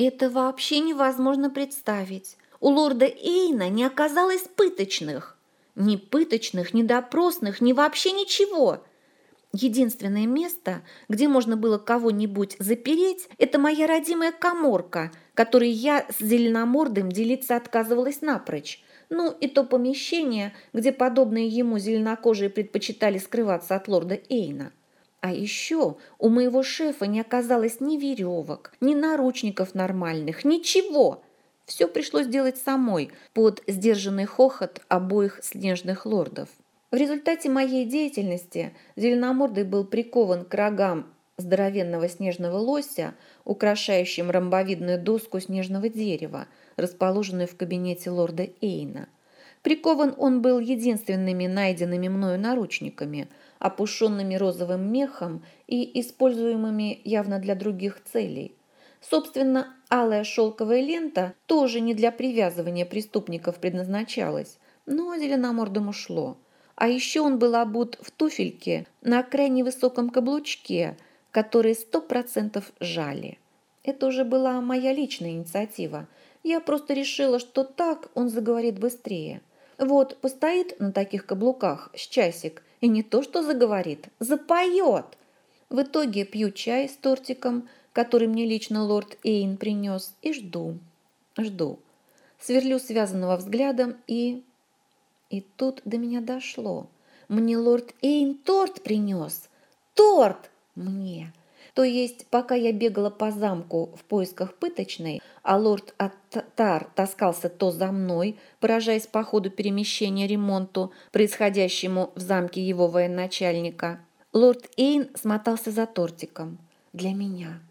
Это вообще невозможно представить. У лорда Эйна не оказалось пыточных. Ни пыточных, ни допросных, ни вообще ничего. Единственное место, где можно было кого-нибудь запереть, это моя родимая коморка, которой я с зеленомордым делиться отказывалась напрочь. Ну и то помещение, где подобные ему зеленокожие предпочитали скрываться от лорда Эйна. А еще у моего шефа не оказалось ни веревок, ни наручников нормальных, ничего. Все пришлось делать самой под сдержанный хохот обоих снежных лордов. В результате моей деятельности Зеленомордый был прикован к рогам здоровенного снежного лося, украшающим ромбовидную доску снежного дерева, расположенную в кабинете лорда Эйна. Прикован он был единственными найденными мною наручниками, опушенными розовым мехом и используемыми явно для других целей. Собственно, алая шелковая лента тоже не для привязывания преступников предназначалась, но зеленомордому шло – а еще он был обут в туфельке на крайне высоком каблучке, которые сто процентов жали. Это уже была моя личная инициатива. Я просто решила, что так он заговорит быстрее. Вот постоит на таких каблуках с часик и не то что заговорит, запоет. В итоге пью чай с тортиком, который мне лично лорд Эйн принес, и жду, жду. Сверлю связанного взглядом и и тут до меня дошло. Мне лорд Эйн торт принес. Торт мне. То есть, пока я бегала по замку в поисках пыточной, а лорд Аттар таскался то за мной, поражаясь по ходу перемещения ремонту, происходящему в замке его военачальника, лорд Эйн смотался за тортиком. Для меня.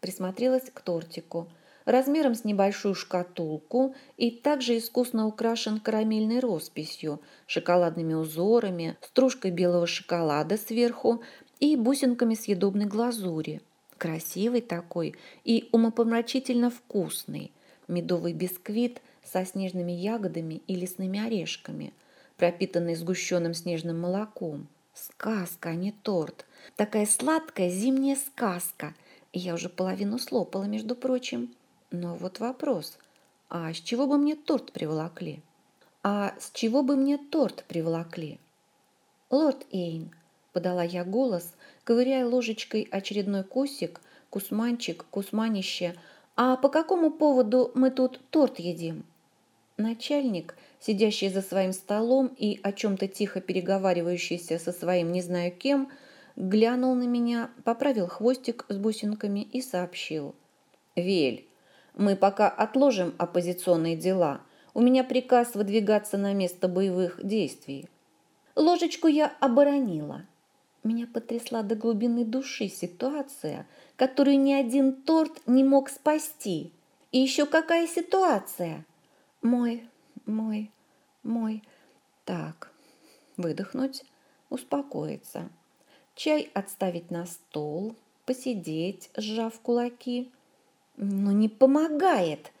Присмотрелась к тортику – размером с небольшую шкатулку и также искусно украшен карамельной росписью, шоколадными узорами, стружкой белого шоколада сверху и бусинками съедобной глазури. Красивый такой и умопомрачительно вкусный. Медовый бисквит со снежными ягодами и лесными орешками, пропитанный сгущенным снежным молоком. Сказка, а не торт. Такая сладкая зимняя сказка. Я уже половину слопала, между прочим. Но вот вопрос, а с чего бы мне торт приволокли? А с чего бы мне торт приволокли? Лорд Эйн, подала я голос, ковыряя ложечкой очередной кусик, кусманчик, кусманище. А по какому поводу мы тут торт едим? Начальник, сидящий за своим столом и о чем-то тихо переговаривающийся со своим не знаю кем, глянул на меня, поправил хвостик с бусинками и сообщил. «Вель, мы пока отложим оппозиционные дела. У меня приказ выдвигаться на место боевых действий. Ложечку я оборонила. Меня потрясла до глубины души ситуация, которую ни один торт не мог спасти. И еще какая ситуация? Мой, мой, мой. Так, выдохнуть, успокоиться. Чай отставить на стол, посидеть, сжав кулаки – но не помогает.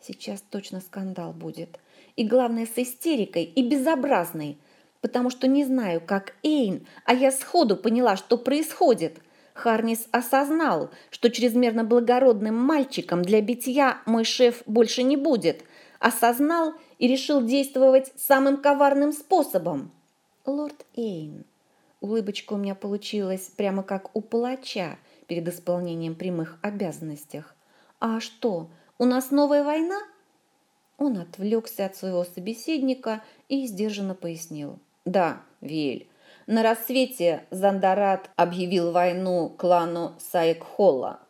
Сейчас точно скандал будет. И главное, с истерикой и безобразной. Потому что не знаю, как Эйн, а я сходу поняла, что происходит. Харнис осознал, что чрезмерно благородным мальчиком для битья мой шеф больше не будет. Осознал и решил действовать самым коварным способом. Лорд Эйн. Улыбочка у меня получилась прямо как у палача перед исполнением прямых обязанностей. «А что, у нас новая война?» Он отвлекся от своего собеседника и сдержанно пояснил. «Да, Виэль, на рассвете Зандарат объявил войну клану Саекхолла».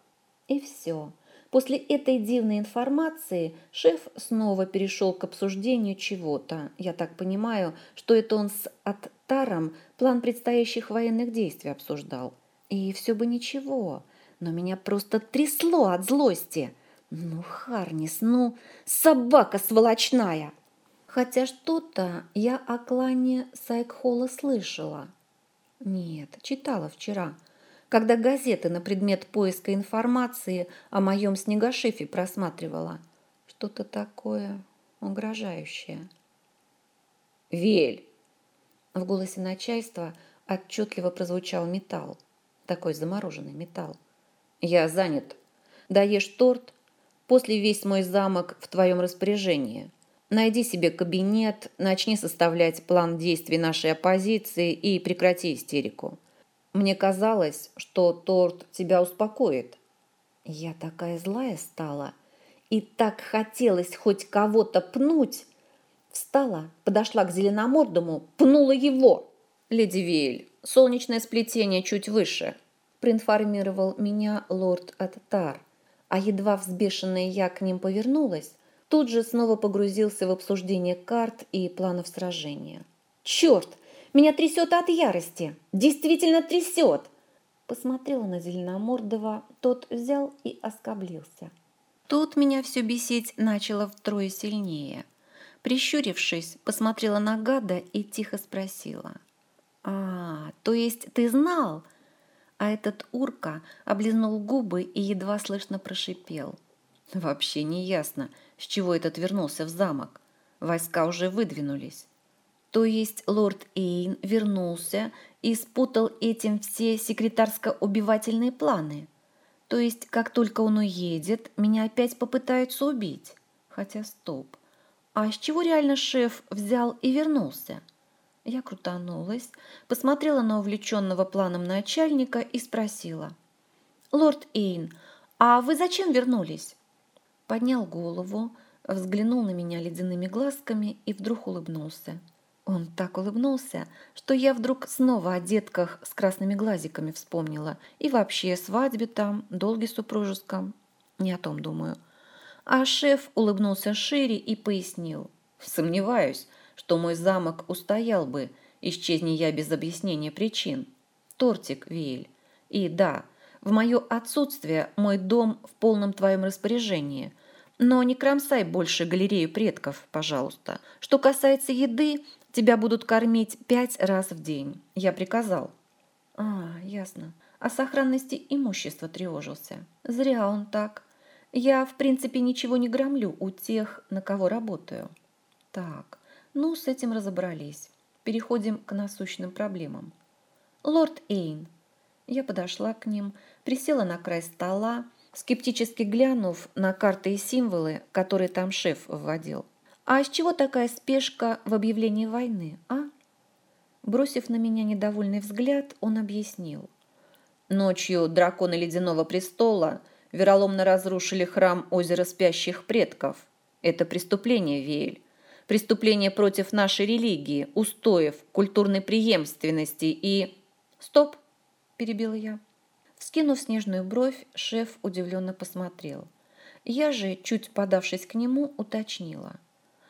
И все. После этой дивной информации шеф снова перешел к обсуждению чего-то. Я так понимаю, что это он с Аттаром план предстоящих военных действий обсуждал. И все бы ничего но меня просто трясло от злости. Ну, Харнис, ну, собака сволочная! Хотя что-то я о клане Сайкхола слышала. Нет, читала вчера, когда газеты на предмет поиска информации о моем снегошифе просматривала. Что-то такое угрожающее. «Вель!» В голосе начальства отчетливо прозвучал металл, такой замороженный металл. Я занят. Даешь торт, После весь мой замок в твоем распоряжении. Найди себе кабинет, начни составлять план действий нашей оппозиции и прекрати истерику. Мне казалось, что торт тебя успокоит. Я такая злая стала, и так хотелось хоть кого-то пнуть. Встала, подошла к зеленомордому, пнула его. Леди Вейль, солнечное сплетение чуть выше, проинформировал меня лорд Аттар. А едва взбешенная я к ним повернулась, тут же снова погрузился в обсуждение карт и планов сражения. «Черт! Меня трясет от ярости! Действительно трясет!» Посмотрела на Зеленомордова, тот взял и оскоблился. Тут меня все бесить начало втрое сильнее. Прищурившись, посмотрела на гада и тихо спросила. «А, то есть ты знал?» А этот урка облизнул губы и едва слышно прошипел. Вообще не ясно, с чего этот вернулся в замок. Войска уже выдвинулись. То есть лорд Эйн вернулся и спутал этим все секретарско-убивательные планы. То есть, как только он уедет, меня опять попытаются убить. Хотя стоп. А с чего реально шеф взял и вернулся? Я крутанулась, посмотрела на увлеченного планом начальника и спросила. «Лорд Эйн, а вы зачем вернулись?» Поднял голову, взглянул на меня ледяными глазками и вдруг улыбнулся. Он так улыбнулся, что я вдруг снова о детках с красными глазиками вспомнила. И вообще свадьбе там, долге супружеском. Не о том думаю. А шеф улыбнулся шире и пояснил. Сомневаюсь, что мой замок устоял бы, исчезни я без объяснения причин. Тортик, Виэль. И да, в мое отсутствие мой дом в полном твоем распоряжении – но не кромсай больше галерею предков, пожалуйста. Что касается еды, тебя будут кормить пять раз в день. Я приказал. А, ясно. О сохранности имущества тревожился. Зря он так. Я, в принципе, ничего не громлю у тех, на кого работаю. Так, ну, с этим разобрались. Переходим к насущным проблемам. Лорд Эйн. Я подошла к ним, присела на край стола, скептически глянув на карты и символы, которые там шеф вводил. «А с чего такая спешка в объявлении войны, а?» Бросив на меня недовольный взгляд, он объяснил. Ночью драконы Ледяного престола вероломно разрушили храм озера спящих предков. Это преступление, Вейль. Преступление против нашей религии, устоев, культурной преемственности и... «Стоп!» – перебила я. Скинув снежную бровь, шеф удивленно посмотрел. Я же, чуть подавшись к нему, уточнила.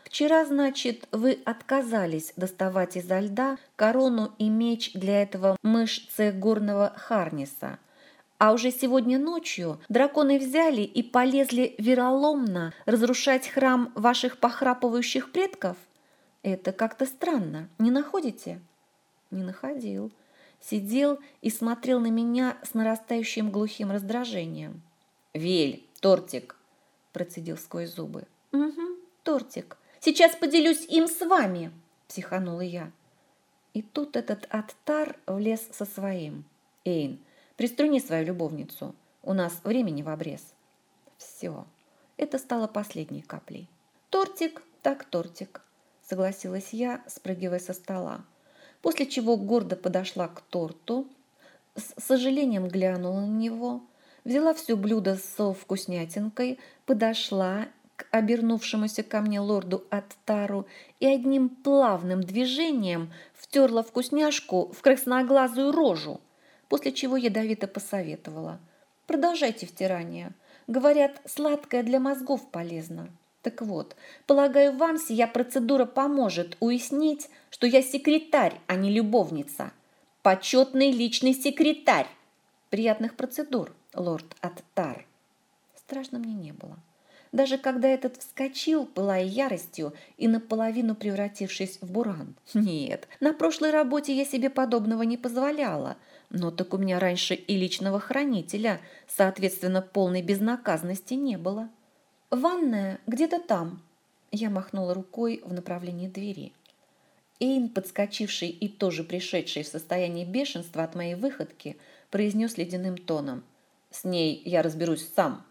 «Вчера, значит, вы отказались доставать изо льда корону и меч для этого мышцы горного Харниса, а уже сегодня ночью драконы взяли и полезли вероломно разрушать храм ваших похрапывающих предков? Это как-то странно, не находите?» «Не находил», сидел и смотрел на меня с нарастающим глухим раздражением. «Вель, тортик!» – процедил сквозь зубы. «Угу, тортик. Сейчас поделюсь им с вами!» – психанула я. И тут этот Аттар влез со своим. «Эйн, приструни свою любовницу. У нас времени в обрез». Все. Это стало последней каплей. «Тортик, так тортик», – согласилась я, спрыгивая со стола после чего гордо подошла к торту, с сожалением глянула на него, взяла все блюдо со вкуснятинкой, подошла к обернувшемуся ко мне лорду Аттару и одним плавным движением втерла вкусняшку в красноглазую рожу, после чего ядовито посоветовала. «Продолжайте втирание. Говорят, сладкое для мозгов полезно». Так вот, полагаю, вам сия процедура поможет уяснить, что я секретарь, а не любовница. Почетный личный секретарь. Приятных процедур, лорд Аттар. Страшно мне не было. Даже когда этот вскочил, пылая яростью и наполовину превратившись в буран. Нет, на прошлой работе я себе подобного не позволяла. Но так у меня раньше и личного хранителя, соответственно, полной безнаказанности не было. «Ванная где-то там», – я махнула рукой в направлении двери. Эйн, подскочивший и тоже пришедший в состояние бешенства от моей выходки, произнес ледяным тоном. «С ней я разберусь сам».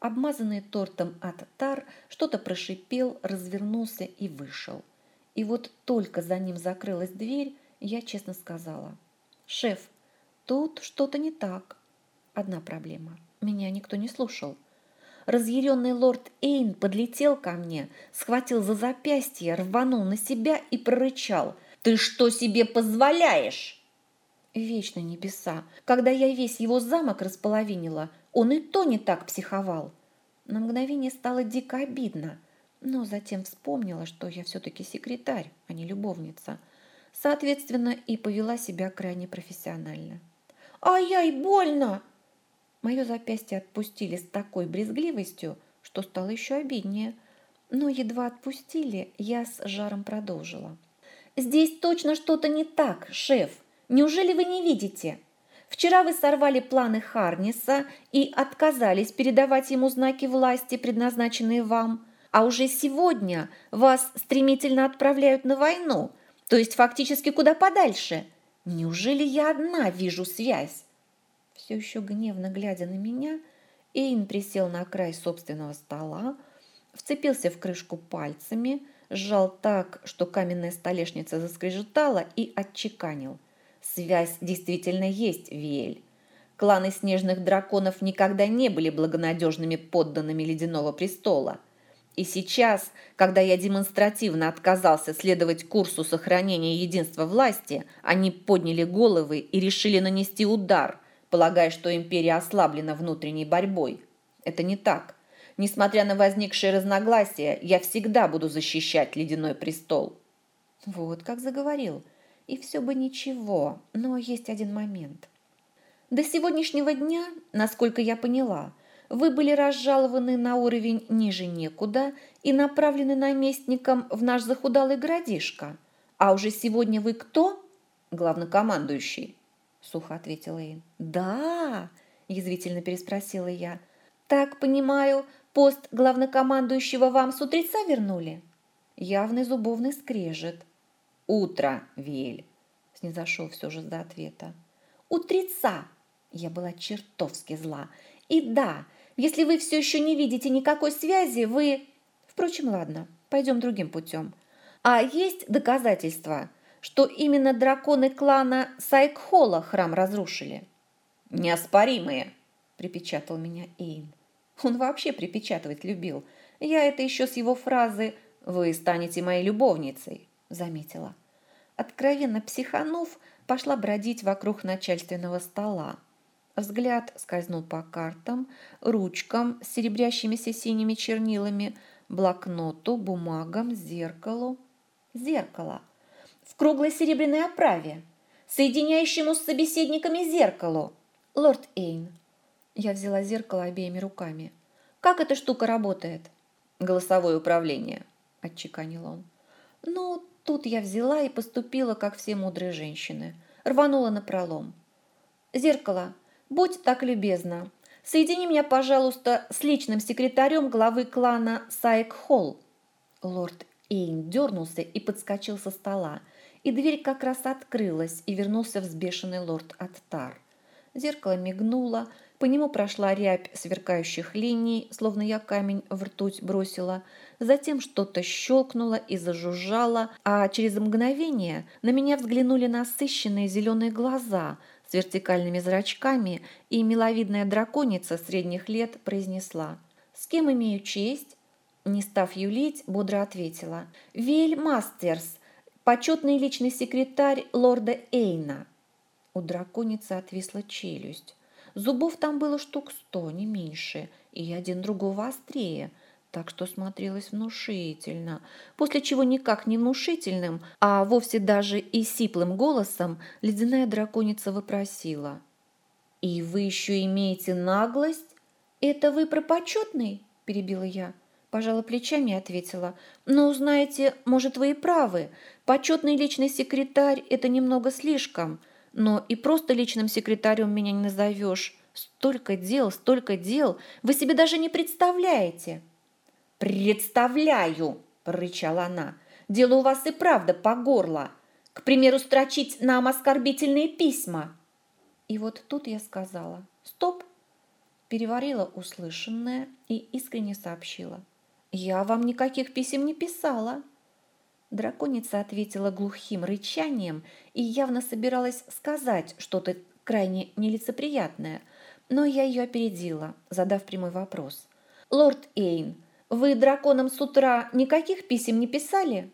Обмазанный тортом от тар, что-то прошипел, развернулся и вышел. И вот только за ним закрылась дверь, я честно сказала. «Шеф, тут что-то не так». Одна проблема. Меня никто не слушал. Разъяренный лорд Эйн подлетел ко мне, схватил за запястье, рванул на себя и прорычал. «Ты что себе позволяешь?» Вечно небеса. Когда я весь его замок располовинила, он и то не так психовал. На мгновение стало дико обидно, но затем вспомнила, что я все-таки секретарь, а не любовница. Соответственно, и повела себя крайне профессионально. «Ай-яй, больно!» Мое запястье отпустили с такой брезгливостью, что стало еще обиднее. Но едва отпустили, я с жаром продолжила. «Здесь точно что-то не так, шеф. Неужели вы не видите? Вчера вы сорвали планы Харниса и отказались передавать ему знаки власти, предназначенные вам. А уже сегодня вас стремительно отправляют на войну, то есть фактически куда подальше. Неужели я одна вижу связь? Все еще гневно глядя на меня, Эйн присел на край собственного стола, вцепился в крышку пальцами, сжал так, что каменная столешница заскрежетала и отчеканил – Связь действительно есть, Виэль. Кланы снежных драконов никогда не были благонадежными подданными Ледяного престола. И сейчас, когда я демонстративно отказался следовать курсу сохранения единства власти, они подняли головы и решили нанести удар, полагая, что империя ослаблена внутренней борьбой. Это не так. Несмотря на возникшие разногласия, я всегда буду защищать Ледяной престол. Вот как заговорил – и все бы ничего, но есть один момент. До сегодняшнего дня, насколько я поняла, вы были разжалованы на уровень ниже некуда и направлены наместником в наш захудалый городишко. А уже сегодня вы кто? Главнокомандующий, сухо ответила Эйн. Да, язвительно переспросила я. Так понимаю, пост главнокомандующего вам с утреца вернули? Явный зубовный скрежет. «Утро, Виэль!» – снизошел все же до ответа. «Утреца!» – я была чертовски зла. «И да, если вы все еще не видите никакой связи, вы...» Впрочем, ладно, пойдем другим путем. А есть доказательства, что именно драконы клана Сайкхола храм разрушили? «Неоспоримые!» – припечатал меня Эйн. Он вообще припечатывать любил. Я это еще с его фразы «Вы станете моей любовницей» заметила. Откровенно психанув, пошла бродить вокруг начальственного стола. Взгляд скользнул по картам, ручкам с серебрящимися синими чернилами, блокноту, бумагам, зеркалу. Зеркало. В круглой серебряной оправе, соединяющему с собеседниками зеркалу. Лорд Эйн. Я взяла зеркало обеими руками. «Как эта штука работает?» «Голосовое управление», – отчеканил он. «Ну, Тут я взяла и поступила, как все мудрые женщины. Рванула на пролом. «Зеркало, будь так любезна, соедини меня, пожалуйста, с личным секретарем главы клана Сайк Холл». Лорд Эйн дернулся и подскочил со стола, и дверь как раз открылась, и вернулся взбешенный лорд Аттар. Зеркало мигнуло, по нему прошла рябь сверкающих линий, словно я камень в ртуть бросила. Затем что-то щелкнуло и зажужжало, а через мгновение на меня взглянули насыщенные зеленые глаза с вертикальными зрачками, и миловидная драконица средних лет произнесла «С кем имею честь?» Не став юлить, бодро ответила «Вель Мастерс, почетный личный секретарь лорда Эйна». У драконицы отвисла челюсть. Зубов там было штук сто, не меньше, и один другого острее, так что смотрелось внушительно. После чего никак не внушительным, а вовсе даже и сиплым голосом ледяная драконица вопросила. «И вы еще имеете наглость? Это вы про почетный?» – перебила я. Пожала плечами и ответила. «Ну, знаете, может, вы и правы. Почетный личный секретарь – это немного слишком но и просто личным секретарем меня не назовешь. Столько дел, столько дел, вы себе даже не представляете». «Представляю!» – прорычала она. «Дело у вас и правда по горло. К примеру, строчить нам оскорбительные письма». И вот тут я сказала «Стоп!» переварила услышанное и искренне сообщила. «Я вам никаких писем не писала». Драконица ответила глухим рычанием и явно собиралась сказать что-то крайне нелицеприятное, но я ее опередила, задав прямой вопрос. «Лорд Эйн, вы драконам с утра никаких писем не писали?»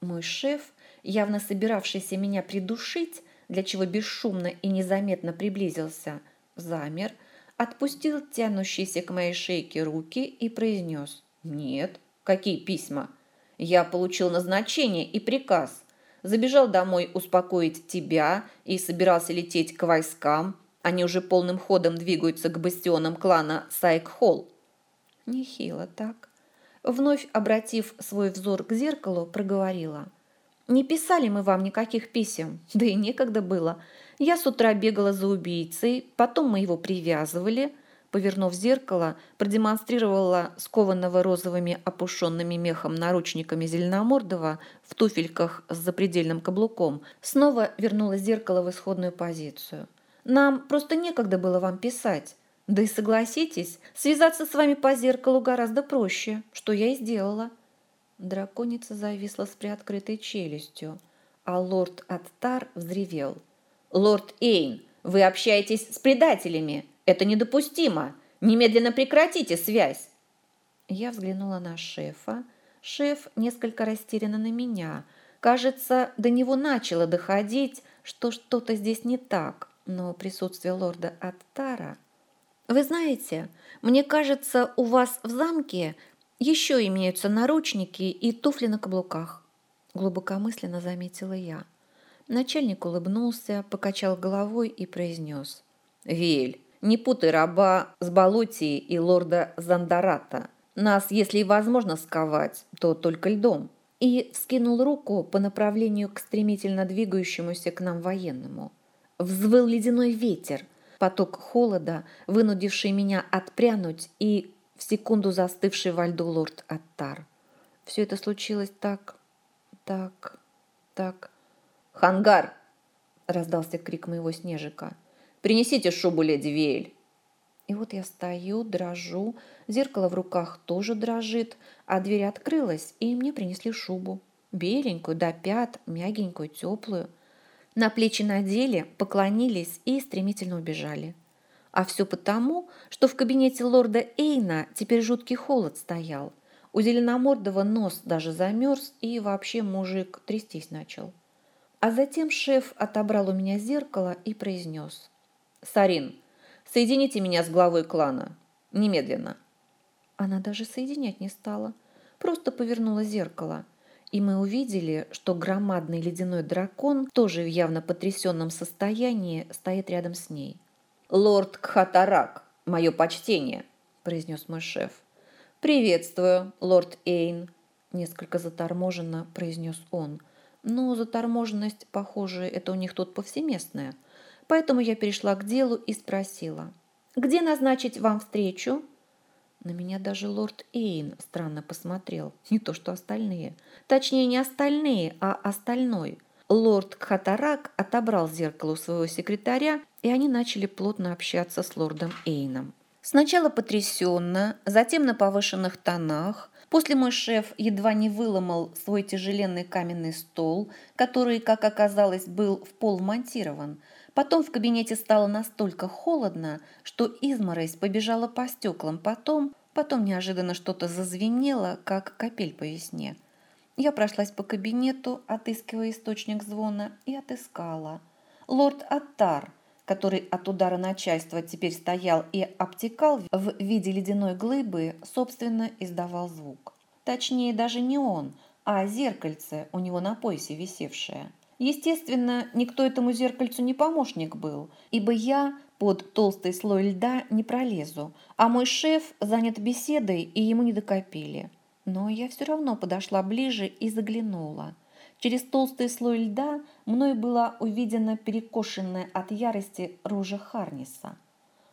Мой шеф, явно собиравшийся меня придушить, для чего бесшумно и незаметно приблизился, замер, отпустил тянущиеся к моей шейке руки и произнес «Нет, какие письма? Я получил назначение и приказ. Забежал домой успокоить тебя и собирался лететь к войскам. Они уже полным ходом двигаются к бастионам клана Сайк-Холл». Нехило так. Вновь обратив свой взор к зеркалу, проговорила – не писали мы вам никаких писем, да и некогда было. Я с утра бегала за убийцей, потом мы его привязывали, повернув зеркало, продемонстрировала скованного розовыми опушенными мехом наручниками Зеленомордова в туфельках с запредельным каблуком, снова вернула зеркало в исходную позицию. Нам просто некогда было вам писать. Да и согласитесь, связаться с вами по зеркалу гораздо проще, что я и сделала. Драконица зависла с приоткрытой челюстью, а лорд Аттар взревел. «Лорд Эйн, вы общаетесь с предателями! Это недопустимо! Немедленно прекратите связь!» Я взглянула на шефа. Шеф несколько растерянно на меня. Кажется, до него начало доходить, что что-то здесь не так, но присутствие лорда Аттара... «Вы знаете, мне кажется, у вас в замке еще имеются наручники и туфли на каблуках, глубокомысленно заметила я. Начальник улыбнулся, покачал головой и произнес. «Виэль, не путай раба с Болотии и лорда Зандарата. Нас, если и возможно сковать, то только льдом». И вскинул руку по направлению к стремительно двигающемуся к нам военному. Взвыл ледяной ветер, поток холода, вынудивший меня отпрянуть и в секунду застывший во льду лорд Аттар. Все это случилось так, так, так. «Хангар!» — раздался крик моего снежика. «Принесите шубу, леди Вейль!» И вот я стою, дрожу, зеркало в руках тоже дрожит, а дверь открылась, и мне принесли шубу. Беленькую, до пят, мягенькую, теплую. На плечи надели, поклонились и стремительно убежали. А все потому, что в кабинете лорда Эйна теперь жуткий холод стоял. У Зеленомордова нос даже замерз, и вообще мужик трястись начал. А затем шеф отобрал у меня зеркало и произнес. «Сарин, соедините меня с главой клана. Немедленно». Она даже соединять не стала. Просто повернула зеркало. И мы увидели, что громадный ледяной дракон, тоже в явно потрясенном состоянии, стоит рядом с ней – «Лорд Кхатарак, мое почтение», – произнес мой шеф. «Приветствую, лорд Эйн», – несколько заторможенно произнес он. Но заторможенность, похоже, это у них тут повсеместная. Поэтому я перешла к делу и спросила. «Где назначить вам встречу?» На меня даже лорд Эйн странно посмотрел. Не то, что остальные. Точнее, не остальные, а остальной – лорд Кхатарак отобрал зеркало у своего секретаря, и они начали плотно общаться с лордом Эйном. Сначала потрясенно, затем на повышенных тонах. После мой шеф едва не выломал свой тяжеленный каменный стол, который, как оказалось, был в пол монтирован. Потом в кабинете стало настолько холодно, что изморозь побежала по стеклам. Потом, потом неожиданно что-то зазвенело, как капель по весне. Я прошлась по кабинету, отыскивая источник звона, и отыскала. Лорд Аттар, который от удара начальства теперь стоял и обтекал в виде ледяной глыбы, собственно, издавал звук. Точнее, даже не он, а зеркальце у него на поясе висевшее. Естественно, никто этому зеркальцу не помощник был, ибо я под толстый слой льда не пролезу, а мой шеф занят беседой, и ему не докопили. Но я все равно подошла ближе и заглянула. Через толстый слой льда мной была увидена перекошенная от ярости рожа Харниса.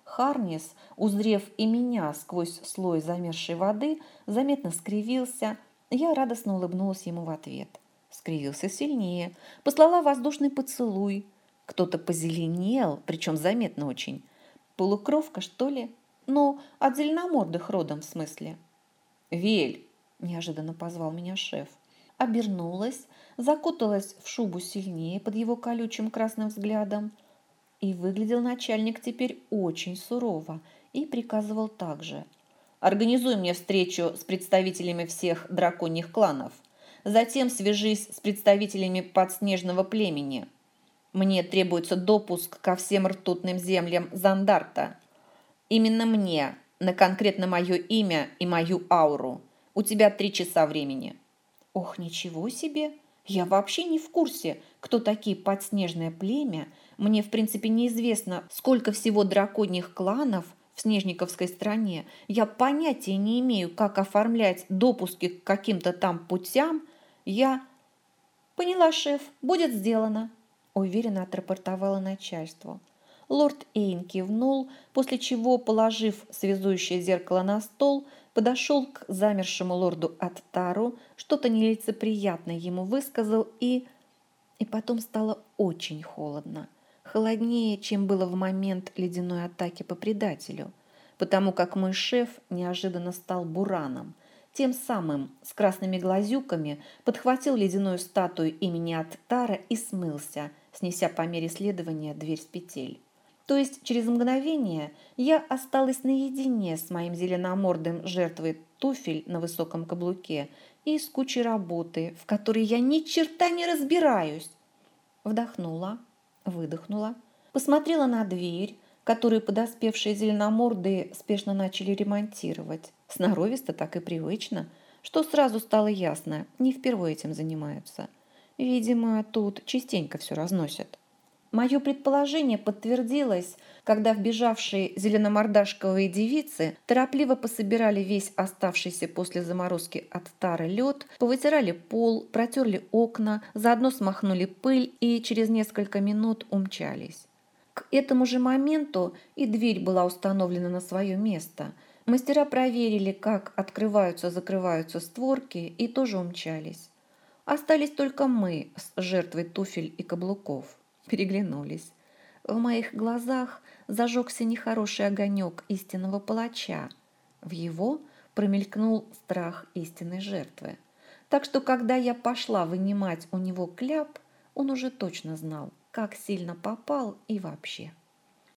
Харнис, узрев и меня сквозь слой замерзшей воды, заметно скривился. Я радостно улыбнулась ему в ответ. Скривился сильнее, послала воздушный поцелуй. Кто-то позеленел, причем заметно очень. Полукровка, что ли? Ну, от зеленомордых родом в смысле. «Вель!» – неожиданно позвал меня шеф. Обернулась, закуталась в шубу сильнее под его колючим красным взглядом. И выглядел начальник теперь очень сурово и приказывал также. «Организуй мне встречу с представителями всех драконьих кланов. Затем свяжись с представителями подснежного племени. Мне требуется допуск ко всем ртутным землям Зандарта. Именно мне, на конкретно мое имя и мою ауру. У тебя три часа времени». «Ох, ничего себе! Я вообще не в курсе, кто такие подснежное племя. Мне, в принципе, неизвестно, сколько всего драконьих кланов в Снежниковской стране. Я понятия не имею, как оформлять допуски к каким-то там путям. Я... Поняла, шеф, будет сделано уверенно отрапортовала начальству. Лорд Эйн кивнул, после чего, положив связующее зеркало на стол, подошел к замершему лорду Аттару, что-то нелицеприятное ему высказал и... И потом стало очень холодно. Холоднее, чем было в момент ледяной атаки по предателю, потому как мой шеф неожиданно стал бураном – тем самым с красными глазюками подхватил ледяную статую имени Аттара и смылся, снеся по мере следования дверь с петель. То есть через мгновение я осталась наедине с моим зеленомордым жертвой туфель на высоком каблуке и с кучей работы, в которой я ни черта не разбираюсь. Вдохнула, выдохнула, посмотрела на дверь, которую подоспевшие зеленомордые спешно начали ремонтировать. Сноровисто так и привычно, что сразу стало ясно, не впервые этим занимаются. Видимо, тут частенько все разносят. Мое предположение подтвердилось, когда вбежавшие зеленомордашковые девицы торопливо пособирали весь оставшийся после заморозки от тары лед, повытирали пол, протерли окна, заодно смахнули пыль и через несколько минут умчались. К этому же моменту и дверь была установлена на свое место. Мастера проверили, как открываются-закрываются створки и тоже умчались. Остались только мы с жертвой туфель и каблуков. Переглянулись. В моих глазах зажегся нехороший огонек истинного палача. В его промелькнул страх истинной жертвы. Так что, когда я пошла вынимать у него кляп, он уже точно знал, как сильно попал и вообще.